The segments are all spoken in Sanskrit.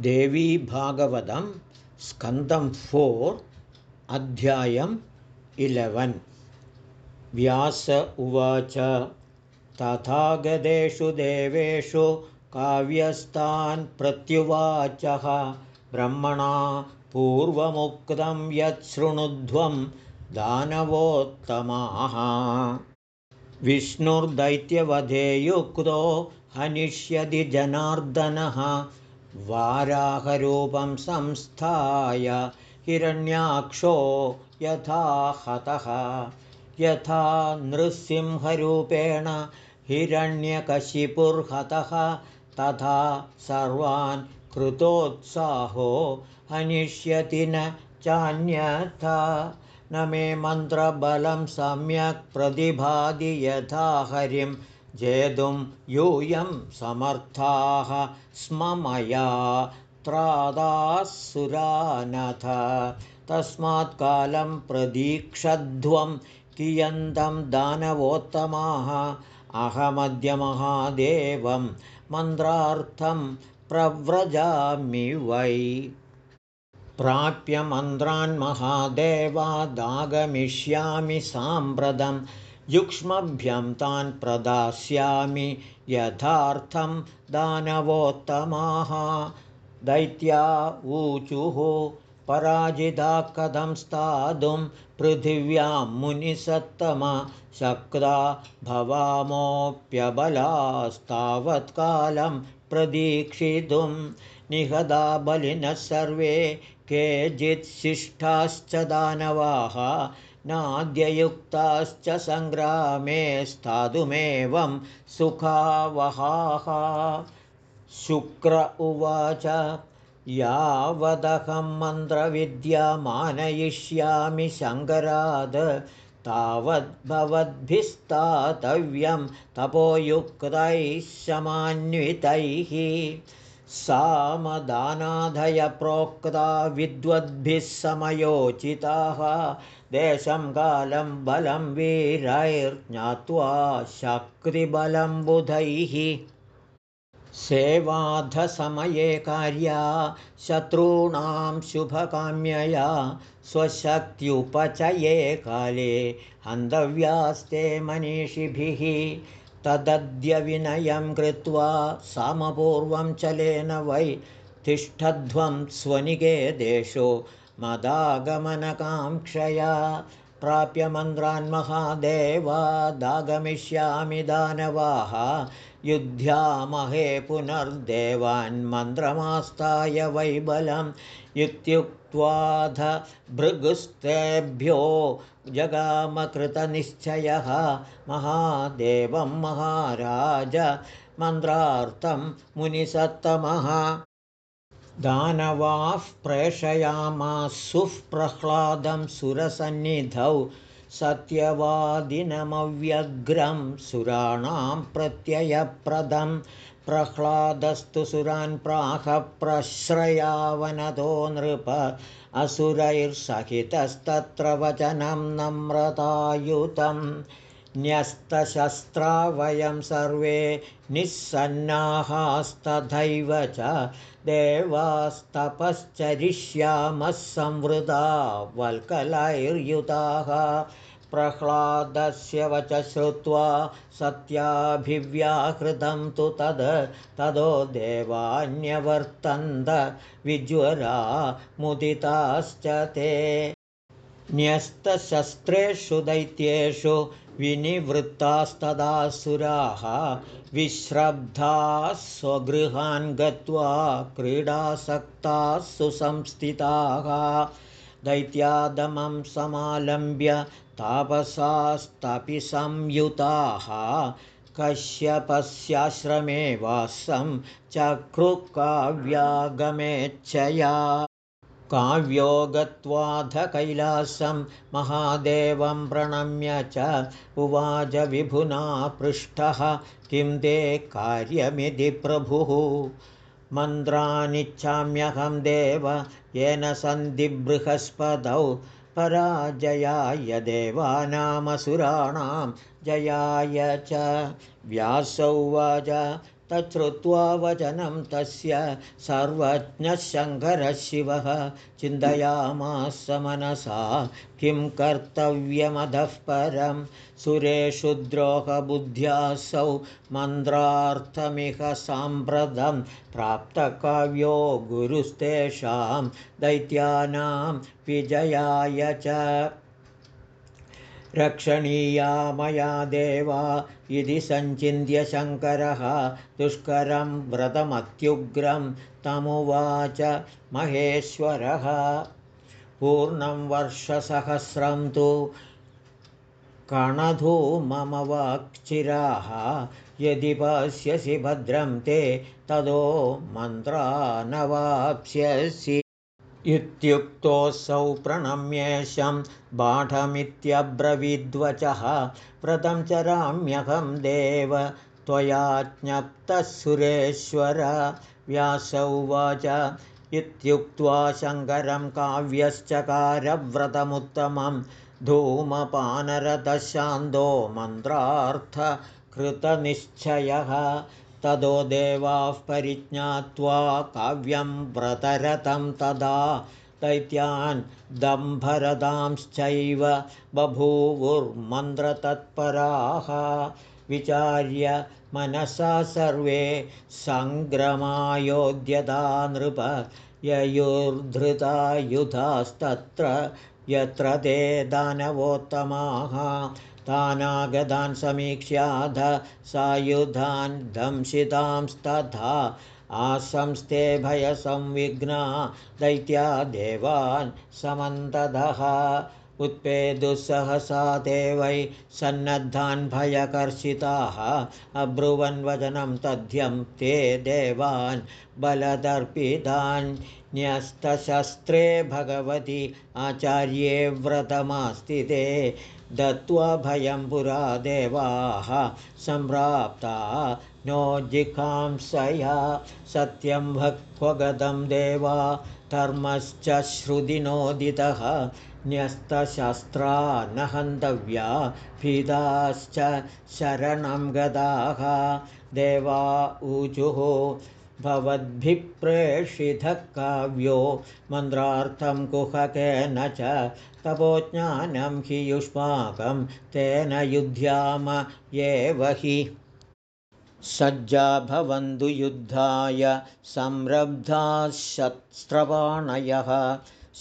देवीभागवतं स्कन्दं फोर् अध्यायम् इलेवन्। व्यास उवाच तथागतेषु देवेषु काव्यस्तान् प्रत्युवाचः। ब्रह्मणा पूर्वमुक्तं यच्छृणुध्वं दानवोत्तमाः। विष्णुर्दैत्यवधे युक्तो हनिष्यति जनार्दनः वाराहरूपं संस्थाय हिरण्याक्षो यथा हतः। यथा नृसिंहरूपेण हिरण्यकशिपुर्हतः तथा सर्वान् कृतोत्साहो हनिष्यति न चान्यथा। न मे मन्त्रबलं सम्यक् प्रतिभाति यथा हरिं जेतुं यूयं समर्थाः स्म मया त्रादासुरानथ। तस्मात् कालं प्रदीक्षध्वं कियन्तं दानवोत्तमाः। अहमद्यमहादेवं मन्त्रार्थं प्रव्रजामि वै। प्राप्य मन्त्रान् महादेवादागमिष्यामि साम्प्रतं युक्ष्मभ्यं तान् प्रदास्यामि यथार्थं दानवोत्तमाः। दैत्या ऊचुः पराजिता कथं स्थातुं पृथिव्यां मुनिसत्तम शक्ता भवामोऽप्यबलास्तावत्कालं प्रदीक्षितुं निहदा बलिनः सर्वे केचित्शिष्टाश्च दानवाः नाद्ययुक्ताश्च सङ्ग्रामे स्थातुमेवं सुखावहाः। शुक्र उवाच यावदहं मन्त्रविद्यामानयिष्यामि शङ्कराद तावद्भवद्भिस्तातव्यं तपोयुक्तैः समान्वितैः सामदानाधयप्रोक्ता विद्वद्भिः समयोचिताः। देशं कालं बलं वीरैर्ज्ञात्वा शक्तिबलं बुधैः। सेवाधसमये कार्या शत्रूणां शुभकाम्यया स्वशक्त्युपचये काले हन्तव्यास्ते मनीषिभिः तदद्यविनयं कृत्वा समपूर्वं चलेन वै तिष्ठध्वं स्वनिकेदेशो मदागमनकाङ्क्षया प्राप्य मन्त्रान् महादेवादागमिष्यामि दानवाः। युध्यामहे पुनर्देवान् मन्त्रमास्ताय वैबलम् भृगुस्तेभ्यो जगामकृतनिश्चयः महादेवं महाराज मन्त्रार्थं मुनिसत्तमः। दानवाः प्रेषयामासुः प्रह्लादं सुरसन्निधौ सत्यवादिनमव्यग्रं सुराणां प्रत्ययप्रदं प्रह्लादस्तु सुरान् प्राहप्रश्रयावनतो नृप असुरैर्सहितस्तत्र वचनं नम्रतायुतं। न्यस्तशस्त्रा वयं सर्वे निःसन्नाहास्तथैव च देवास्तपश्चरिष्यामः संवृता वल्कलैर्युताः प्रह्लादस्य वच श्रुत्वा सत्याभिव्याकृतं तु तद् तदो देवान्यवर्तन्त विज्वरा मुदिताश्च ते। न्यस्तशस्त्रेषु दैत्येषु विनिवृत्तास्तदासुराः विश्रब्धाः स्वगृहान् गत्वा क्रीडासक्ताः सुसंस्थिताः। दैत्यादमं समालम्ब्य तापसास्तपि संयुताः कश्यपस्याश्रमे वासं चक्रुकाव्यागमेच्छया। काव्यो गत्वाध कैलासं महादेवं प्रणम्य च उवाच विभुना पृष्ठः किं ते कार्यमिति प्रभुः। मन्त्रानिच्छाम्यहं देव येन सन्धि बृहस्पतौ पराजयाय देवानामसुराणां जयाय च व्यासौ वाच तच्छ्रुत्वा वचनं तस्य सर्वज्ञः शिवः चिन्तयामास मनसा किं कर्तव्यमधः परं सुरेषु द्रोहबुद्ध्यासौ मन्त्रार्थमिह साम्प्रतं प्राप्तकाव्यो गुरुस्तेषां दैत्यानां विजयाय च रक्षणीया मया देवा इति सञ्चिन्त्य शङ्करः दुष्करं व्रतमत्युग्रं तमुवाच महेश्वरः। पूर्णं वर्षसहस्रं तु कणधू मम वाक्चिराः यदि पश्यसि भद्रं ते तदो मन्त्रा न वाप्स्यसि इत्युक्तोऽसौ प्रणम्येशं बाढमित्यब्रवीद्वचः व्रतं चराम्यहं देव त्वया ज्ञप्तः सुरेश्वर व्यासौवाच इत्युक्त्वा शङ्करं काव्यश्चकारव्रतमुत्तमं धूमपानरदशान्तो मन्त्रार्थकृतनिश्चयः ततो देवाः परिज्ञात्वा काव्यं व्रतरतं तदा दैत्यान् दम्भरदांश्चैव बभूवुर्मन्त्रतत्पराः विचार्य मनसा सर्वे सङ्ग्रमायोध्यता नृप ययुर्धृतायुधास्तत्र यत्र ते दानवोत्तमाः तानागतान् समीक्ष्याध सायुधान् दंशितांस्तथा आसंस्ते भयसंविघ्ना दैत्या देवान् समन्तदः उत्पेदुःसहसा ते वै सन्नद्धान् भयकर्षिताः अब्रुवन्वचनं तथ्यं ते देवान् बलदर्पितान्यस्तशस्त्रे भगवति आचार्ये व्रतमास्तिते दत्त्वा भयं पुरा देवाः सम्प्राप्ता नो जिखांसया सत्यं भक्त्वगतं देवा धर्मश्च श्रुतिनोदितः न्यस्तशस्त्रा न हन्तव्या भीताश्च शरणं गताः देवा ऊचुः भवद्भिप्रेषितः काव्यो मन्त्रार्थं कुहकेन च तपोज्ञानं हि युष्माकं तेन युध्याम एव हि। सज्जा भवन्तु युद्धाय संरब्धाः शस्त्रपाणयः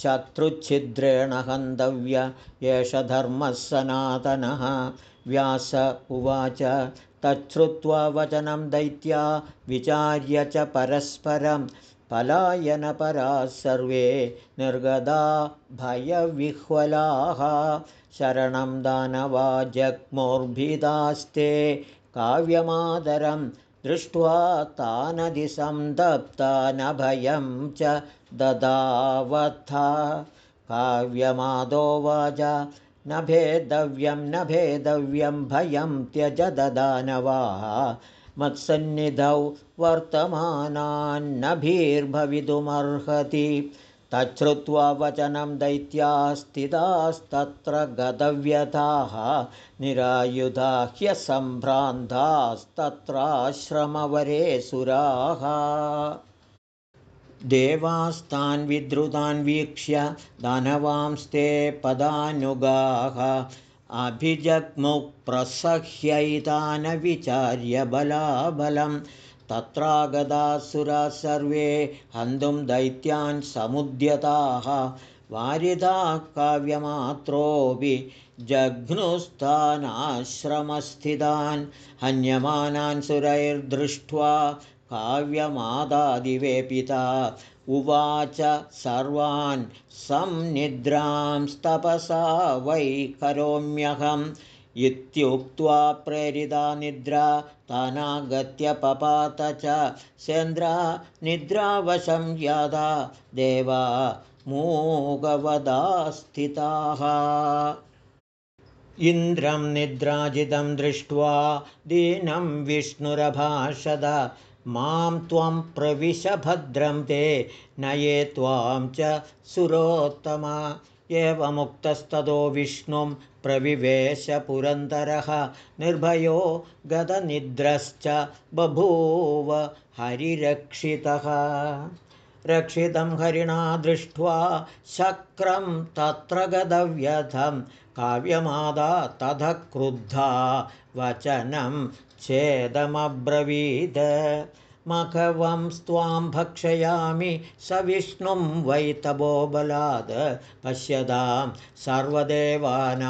शत्रुच्छिद्रेण हन्तव्य एष धर्मः सनातनः। व्यास उवाच तच्छ्रुत्वा वचनं दैत्या विचार्य च परस्परं पलायनपराः सर्वे निर्गदा भयविह्वलाः। शरणं दानवा जग्मोर्भिदास्ते काव्यमादरं दृष्ट्वा तानदिसन्दप्तानभयं च ददावथा। काव्यमादोवाच न भेदव्यं न भेदव्यं भयं त्यज ददानवाः। मत्सन्निधौ वर्तमानान्नभिर्भवितुमर्हति तच्छ्रुत्वा वचनं दैत्यास्थितास्तत्र गतव्यथाः निरायुधा ह्यसम्भ्रान्तास्तत्राश्रमवरे सुराः। देवास्तान् विद्रुतान् वीक्ष्य दानवांस्ते पदानुगाः अभिजग्मुप्रसह्यैतान् विचार्य बलाबलं तत्रागदासुराः सर्वे हन्तुं दैत्यान् समुद्यताः। वारिधाः काव्यमात्रोऽपि जघ्नुस्थानाश्रमस्थितान्। हन्यमानान् सुरैर्दृष्ट्वा काव्यमादादिवेपिता। उवाच सर्वान् संनिद्रांस्तपसा वै करोम्यहम् इत्युक्त्वा प्रेरिता निद्रा तानागत्य पपात च सेन्द्रा निद्रावशं यादा देवा मूगवदा स्थिताः इन्द्रं निद्राजितं दृष्ट्वा दीनं विष्णुरभाषद मां त्वं प्रविश भद्रं ते नये त्वां च सुरोत्तमा एवमुक्तस्ततो विष्णुं प्रविवेशपुरन्दरः निर्भयो गतनिद्रश्च बभूव हरिरक्षितः। रक्षितं हरिणा दृष्ट्वा शक्रं तत्र गतव्यथं काव्यमादा तथ क्रुद्धा वचनं चेदमब्रवीद मघवं स्वां भक्षयामि स विष्णुं वैतभोबलाद् पश्यतां सर्वदेवानामीदृशं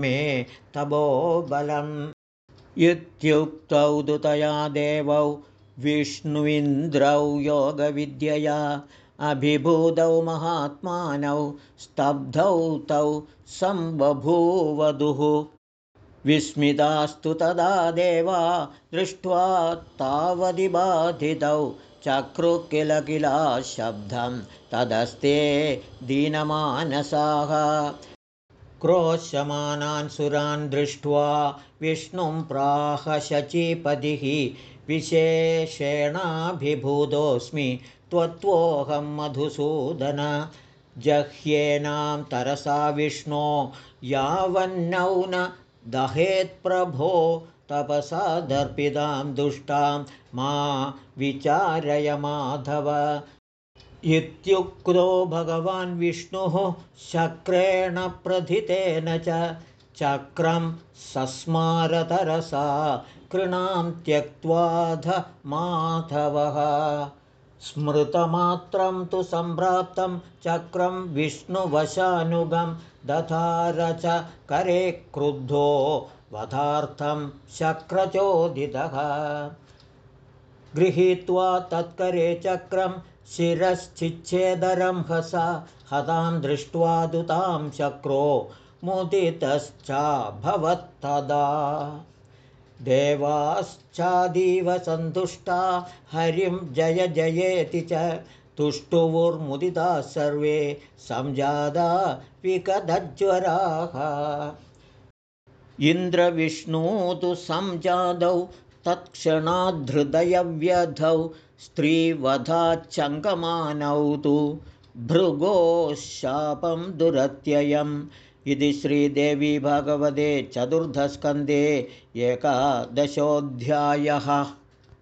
मे तपोबलम् इत्युक्तौ दुतया देवौ विष्णुविन्द्रौ योगविद्यया अभिभूतौ महात्मानौ स्तब्धौ तौ सम्बभूवधुः विस्मितास्तु तदा देवा दृष्ट्वा तावदिबाधितौ चक्रु किल किला शब्दं तदस्ते दीनमानसाः। क्रोशमानान् सुरान् दृष्ट्वा विष्णुं प्राहशचीपतिः विशेषेणाभिभूतोऽस्मि त्वत्वोऽहं मधुसूदन। जह्येनां तरसा विष्णो यावन्नौ न दहेत्प्रभो तपसा दर्पितां दुष्टां मा विचारय माधव। इत्युक्तो भगवान् विष्णुः शक्रेण प्रथितेन च चक्रं सस्मारतरसा कृणां त्यक्त्वाध माधवः स्मृतमात्रं तु सम्प्राप्तं चक्रं विष्णुवशानुगं दधार च करे क्रुद्धो वधार्थं शक्रचोदितः। गृहीत्वा तत्करे चक्रं शिरश्चिच्छेदरं हसा हतां दृष्ट्वा दुतां चक्रो मुदितश्चाभवत्तदा देवाश्चादीव सन्तुष्टा हरिं जय जयेति च तुष्टुवुर्मुदिताः सर्वे संजादा विकदज्वराः। इन्द्रविष्णू तु संजादौ तत्क्षणाद्धृदयव्यधौ स्त्रीवधाच्चङ्कमानौ तु भृगोः शापं दुरत्ययम् इति श्रीदेवी भगवते चतुर्धस्कन्धे एकादशोऽध्यायः